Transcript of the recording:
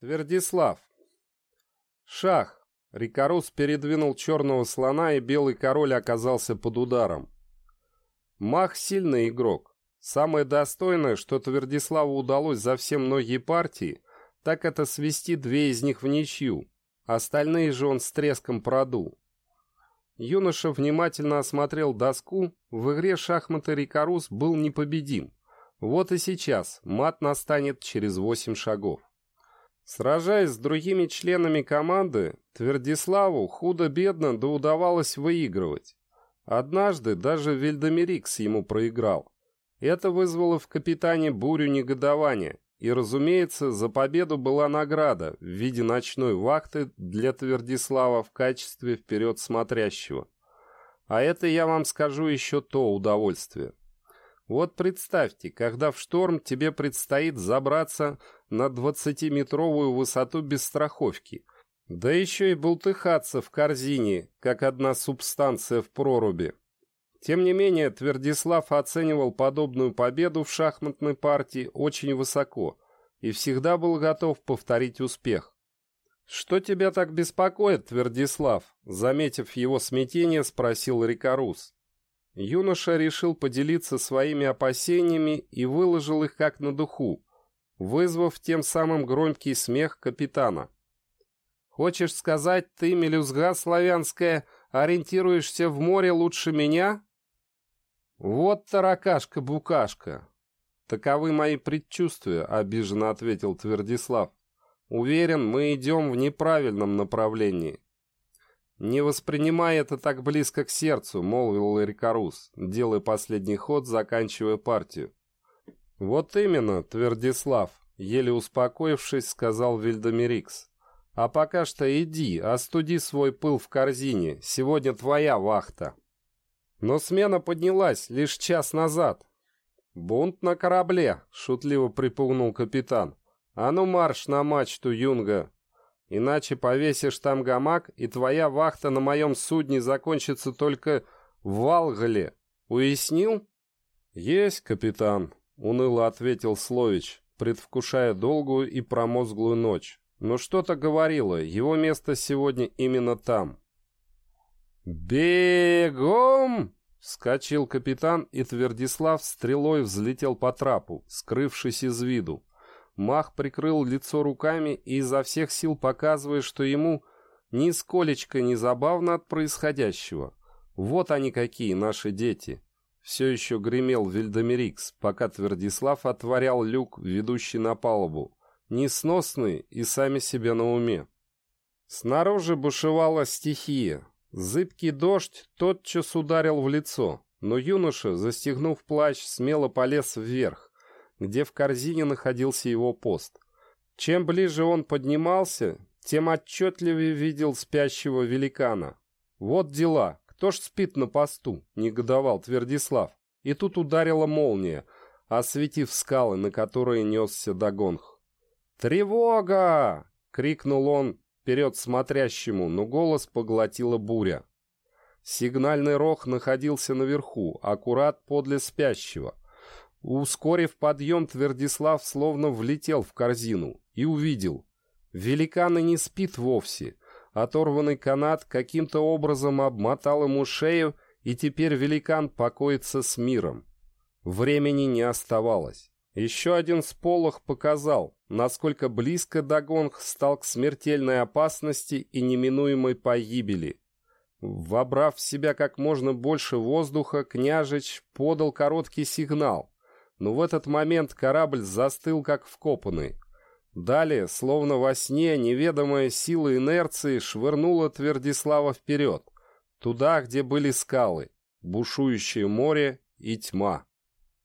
Твердислав. Шах. Рикарус передвинул черного слона, и белый король оказался под ударом. Мах сильный игрок. Самое достойное, что Твердиславу удалось за все многие партии, так это свести две из них в ничью. Остальные же он с треском продул. Юноша внимательно осмотрел доску. В игре шахматы Рикарус был непобедим. Вот и сейчас мат настанет через восемь шагов. Сражаясь с другими членами команды, Твердиславу худо-бедно да удавалось выигрывать. Однажды даже Вильдемирикс ему проиграл. Это вызвало в капитане бурю негодования, и, разумеется, за победу была награда в виде ночной вахты для Твердислава в качестве вперед смотрящего. А это, я вам скажу, еще то удовольствие. Вот представьте, когда в шторм тебе предстоит забраться на 20-метровую высоту без страховки, да еще и бултыхаться в корзине, как одна субстанция в проруби. Тем не менее, Твердислав оценивал подобную победу в шахматной партии очень высоко и всегда был готов повторить успех. «Что тебя так беспокоит, Твердислав?» Заметив его смятение, спросил Рикарус. Юноша решил поделиться своими опасениями и выложил их как на духу, вызвав тем самым громкий смех капитана. «Хочешь сказать, ты, мелюзга славянская, ориентируешься в море лучше меня?» «Вот таракашка-букашка!» «Таковы мои предчувствия», — обиженно ответил Твердислав. «Уверен, мы идем в неправильном направлении. «Не воспринимай это так близко к сердцу», — молвил Эрикарус, делая последний ход, заканчивая партию. «Вот именно, Твердислав», — еле успокоившись, сказал Вильдомирикс. «А пока что иди, остуди свой пыл в корзине, сегодня твоя вахта». Но смена поднялась лишь час назад. «Бунт на корабле», — шутливо припугнул капитан. «А ну марш на мачту, Юнга, Иначе повесишь там гамак, и твоя вахта на моем судне закончится только в Валгале. Уяснил?» «Есть, капитан», — уныло ответил Слович, предвкушая долгую и промозглую ночь. «Но что-то говорило, его место сегодня именно там». «Бегом!» — вскочил капитан, и Твердислав стрелой взлетел по трапу, скрывшись из виду. Мах прикрыл лицо руками и изо всех сил показывая, что ему нисколечко не забавно от происходящего. Вот они какие, наши дети. Все еще гремел Вильдемирикс, пока Твердислав отворял люк, ведущий на палубу. Несносные и сами себе на уме. Снаружи бушевала стихия. Зыбкий дождь тотчас ударил в лицо, но юноша, застегнув плащ, смело полез вверх где в корзине находился его пост. Чем ближе он поднимался, тем отчетливее видел спящего великана. «Вот дела! Кто ж спит на посту?» — негодовал Твердислав. И тут ударила молния, осветив скалы, на которые несся Дагонх. «Тревога!» — крикнул он вперед смотрящему, но голос поглотила буря. Сигнальный рог находился наверху, аккурат подле спящего — Ускорив подъем, Твердислав словно влетел в корзину и увидел. Великан и не спит вовсе. Оторванный канат каким-то образом обмотал ему шею, и теперь великан покоится с миром. Времени не оставалось. Еще один сполох показал, насколько близко Дагонг стал к смертельной опасности и неминуемой погибели. Вобрав в себя как можно больше воздуха, княжич подал короткий сигнал — но в этот момент корабль застыл как вкопанный. Далее, словно во сне, неведомая сила инерции швырнула Твердислава вперед, туда, где были скалы, бушующее море и тьма.